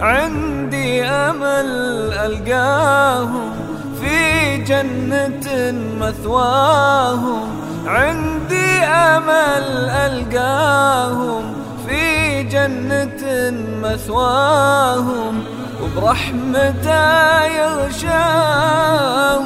عندي أمل ألقاهم في جنة مثواهم عندي أمل ألقاهم في جنة مثواهم وبرحمته يغشاهم